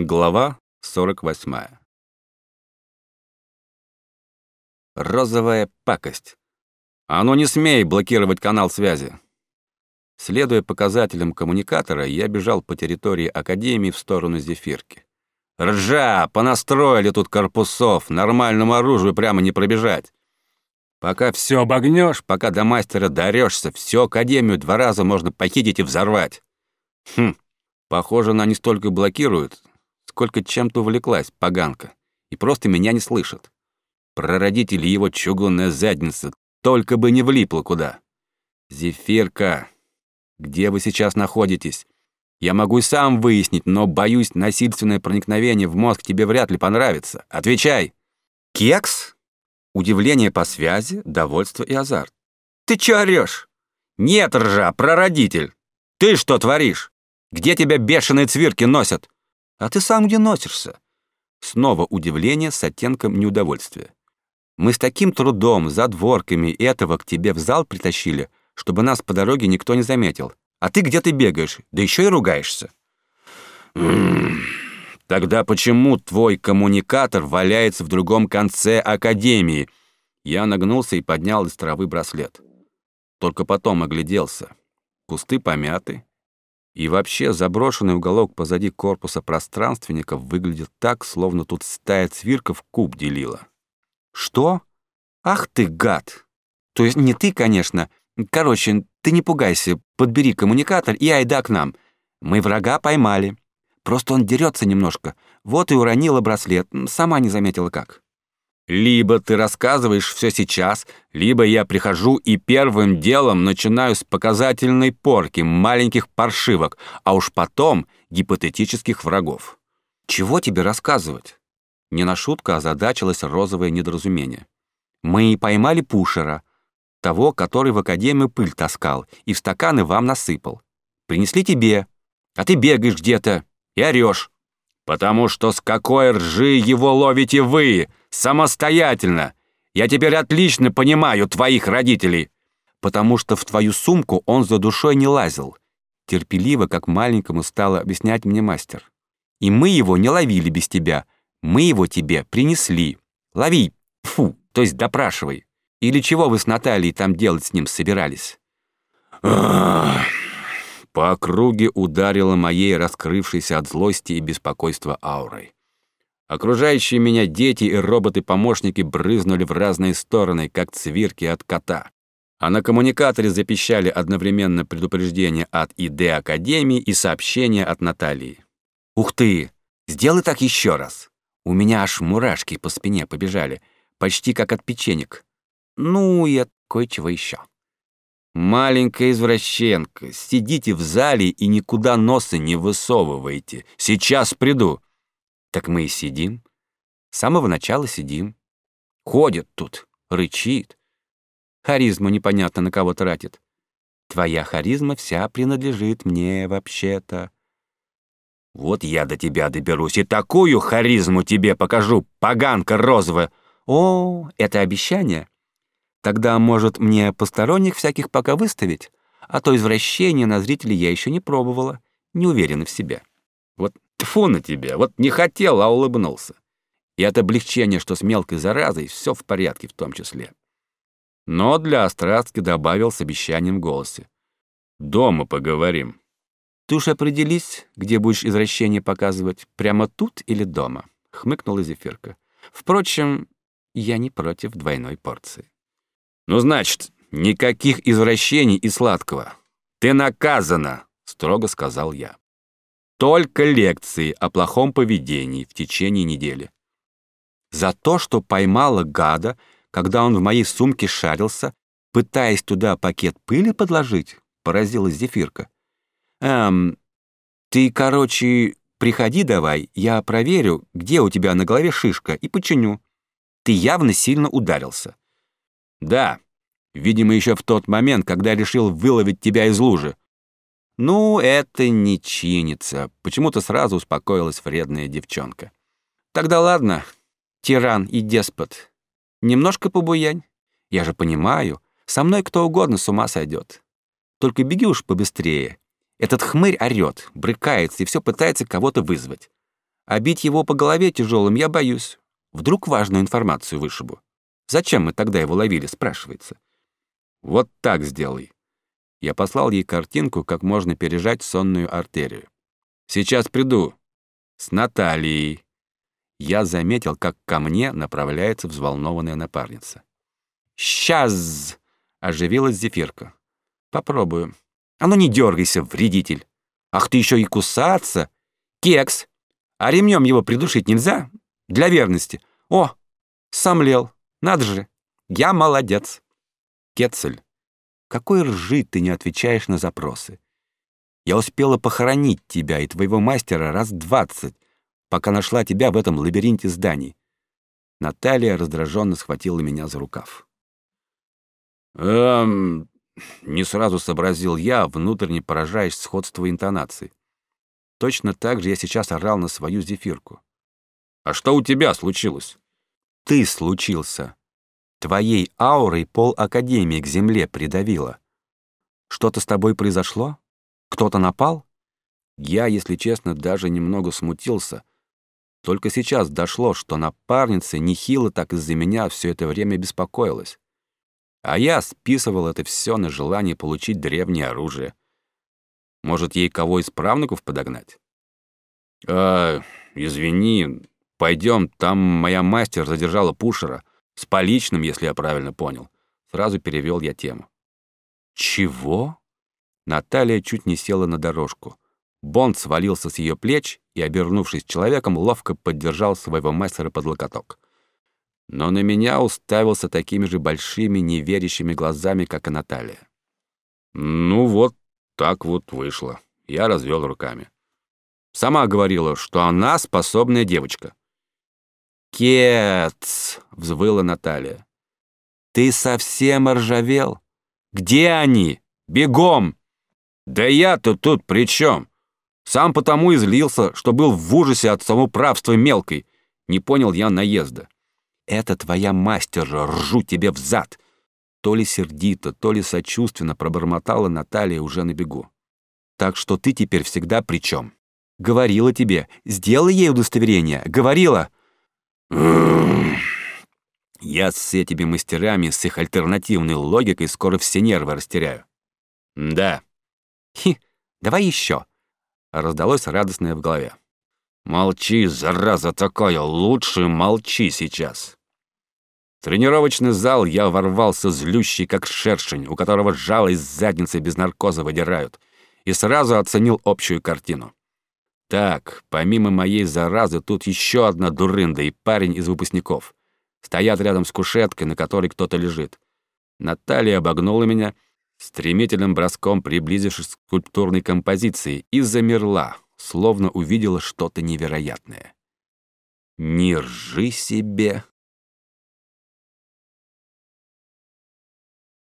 Глава 48. Розовая пакость. А ну не смей блокировать канал связи. Следуя показателям коммуникатора, я бежал по территории Академии в сторону Зефирки. Ржа, понастроили тут корпусов, нормальному оружию прямо не пробежать. Пока все обогнешь, пока до мастера дорешься, всю Академию два раза можно похитить и взорвать. Хм, похоже, она не столько блокирует, сколько чем-то увлеклась, поганка, и просто меня не слышит. Прародитель его чугунная задница, только бы не влипла куда. Зефирка, где вы сейчас находитесь? Я могу и сам выяснить, но, боюсь, насильственное проникновение в мозг тебе вряд ли понравится. Отвечай. Кекс? Удивление по связи, довольство и азарт. Ты чё орёшь? Нет, ржа, прародитель. Ты что творишь? Где тебя бешеные цвирки носят? А ты сам где носишься? Снова удивление с оттенком неудовольствия. Мы с таким трудом, за дворками этого к тебе в зал притащили, чтобы нас по дороге никто не заметил. А ты где ты бегаешь, да еще и ругаешься. Тогда почему твой коммуникатор валяется в другом конце академии? Я нагнулся и поднял из травы браслет. Только потом огляделся. Кусты помяты, и вообще заброшенный уголок позади корпуса пространственников выглядит так, словно тут стая цвирков куб делила. Что? Ах ты гад! То есть не ты, конечно. Короче, ты не пугайся, подбери коммуникатор и айда к нам. Мы врага поймали. Просто он дерется немножко. Вот и уронила браслет, сама не заметила как. Либо ты рассказываешь все сейчас, либо я прихожу и первым делом начинаю с показательной порки маленьких паршивок, а уж потом гипотетических врагов. Чего тебе рассказывать? Не на шутку озадачилось розовое недоразумение. Мы поймали пушера, того, который в академию пыль таскал и в стаканы вам насыпал. Принесли тебе, а ты бегаешь где-то и орешь. Потому что с какой ржи его ловите вы, самостоятельно? Я теперь отлично понимаю твоих родителей. Потому что в твою сумку он за душой не лазил. Терпеливо, как маленькому, стало объяснять мне мастер. И мы его не ловили без тебя. Мы его тебе принесли. Лови, фу, то есть допрашивай. Или чего вы с Натальей там делать с ним собирались? По округе ударило моей раскрывшейся от злости и беспокойства аурой. Окружающие меня дети и роботы-помощники брызнули в разные стороны, как цвирки от кота. А на коммуникаторе запищали одновременно предупреждения от ИД Академии и сообщения от Натальи. «Ух ты! Сделай так еще раз!» У меня аж мурашки по спине побежали, почти как от печенек. Ну и от кое-чего еще. Маленькая извращенка, сидите в зале и никуда носа не высовывайте. Сейчас приду. Так мы и сидим. С самого начала сидим. Ходит тут, рычит. Харизму непонятно на кого тратит. Твоя харизма вся принадлежит мне вообще-то. Вот я до тебя доберусь и такую харизму тебе покажу, поганка розовая. О, это обещание? Тогда, может, мне посторонних всяких пока выставить? А то извращение на зрителей я еще не пробовала, не уверена в себе. Вот тфу на тебя, вот не хотел, а улыбнулся. И от облегчения, что с мелкой заразой, все в порядке в том числе. Но для Острацки добавил с обещанием в голосе. «Дома поговорим». «Ты уж определись, где будешь извращение показывать, прямо тут или дома?» — хмыкнула Зефирка. «Впрочем, я не против двойной порции». «Ну, значит, никаких извращений и сладкого. Ты наказана», — строго сказал я. «Только лекции о плохом поведении в течение недели». За то, что поймала гада, когда он в моей сумке шарился, пытаясь туда пакет пыли подложить, поразилась Зефирка. «Эм, ты, короче, приходи давай, я проверю, где у тебя на голове шишка, и починю. Ты явно сильно ударился. Да, видимо, еще в тот момент, когда решил выловить тебя из лужи. Ну, это не чинится. Почему-то сразу успокоилась вредная девчонка. Тогда ладно, тиран и деспот. Немножко побуянь. Я же понимаю, со мной кто угодно с ума сойдет. Только беги уж побыстрее. Этот хмырь орёт, брыкается и все пытается кого-то вызвать. А бить его по голове тяжелым я боюсь. Вдруг важную информацию вышибу. Зачем мы тогда его ловили, спрашивается. Вот так сделай. Я послал ей картинку, как можно пережать сонную артерию. Сейчас приду. С Натальей. Я заметил, как ко мне направляется взволнованная напарница. «Сейчас!» — оживилась Зефирка. «Попробую. А ну не дергайся, вредитель! Ах ты еще и кусаться! Кекс! А ремнем его придушить нельзя? Для верности. О, сомлел. Надо же. Я молодец. Кетцель, какой ржи ты не отвечаешь на запросы? Я успела похоронить тебя и твоего мастера раз двадцать, пока нашла тебя в этом лабиринте зданий. Наталья раздраженно схватила меня за рукав. «Эм...» — не сразу сообразил я, внутренне поражаясь сходству интонаций. Точно так же я сейчас орал на свою зефирку. «А что у тебя случилось?» «Ты случился. Твоей аурой пол Академии к земле придавило. Что-то с тобой произошло? Кто-то напал?» Я, если честно, даже немного смутился. Только сейчас дошло, что напарница нехило так из-за меня все это время беспокоилась. А я списывал это все на желание получить древнее оружие. Может, ей кого из правнуков подогнать? «А, извини, пойдем, там моя мастер задержала Пушера. С поличным, если я правильно понял». Сразу перевел я тему. «Чего?» Наталья чуть не села на дорожку. Бонд свалился с ее плеч и, обернувшись человеком, ловко поддержал своего мастера под локоток. Но на меня уставился такими же большими, неверящими глазами, как и Наталья. «Ну вот, так вот вышло. Я развел руками. Сама говорила, что она способная девочка. «Кец!» — взвыла Наталья. «Ты совсем ржавел? Где они? Бегом!» «Да я-то тут при чем? Сам потому и злился, что был в ужасе от самоуправства мелкой. Не понял я наезда. «Это твоя мастер же, ржу тебе в зад!» То ли сердито, то ли сочувственно пробормотала Наталья уже на бегу. «Так что ты теперь всегда при чем? Говорила тебе, сделай ей удостоверение, говорила!» «Я с этими мастерами, с их альтернативной логикой скоро все нервы растеряю». «Да». «Хи, давай еще!» Раздалось радостное в голове. «Молчи, зараза такая, лучше молчи сейчас!» тренировочный зал я ворвался злющий, как шершень, у которого жало из задницы без наркоза выдирают, и сразу оценил общую картину. Так, помимо моей заразы, тут еще одна дурында и парень из выпускников. Стоят рядом с кушеткой, на которой кто-то лежит. Наталья обогнула меня, стремительным броском приблизившись к скульптурной композиции, и замерла, словно увидела что-то невероятное. «Не ржи себе!»